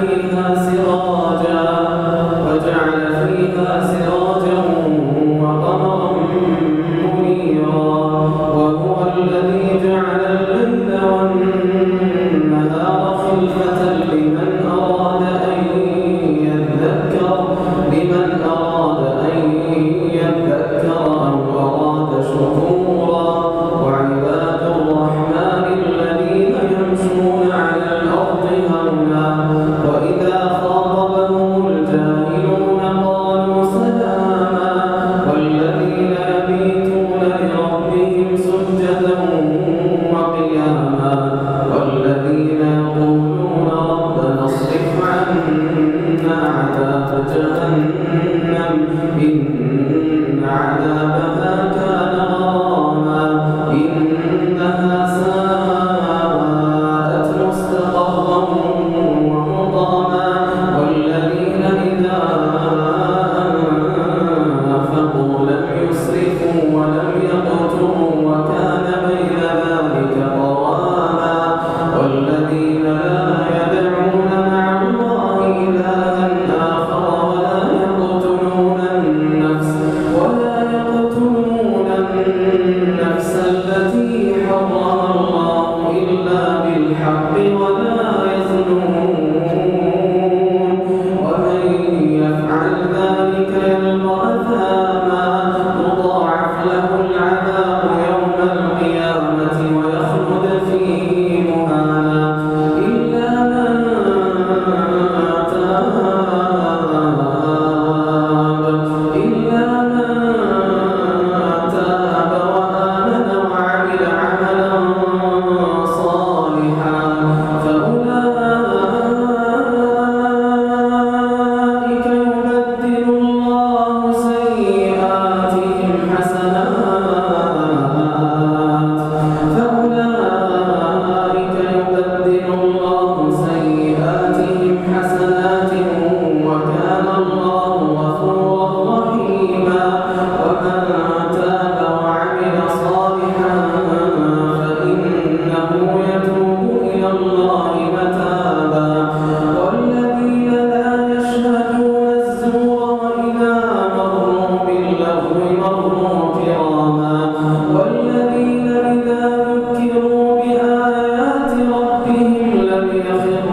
فيها ربهم لم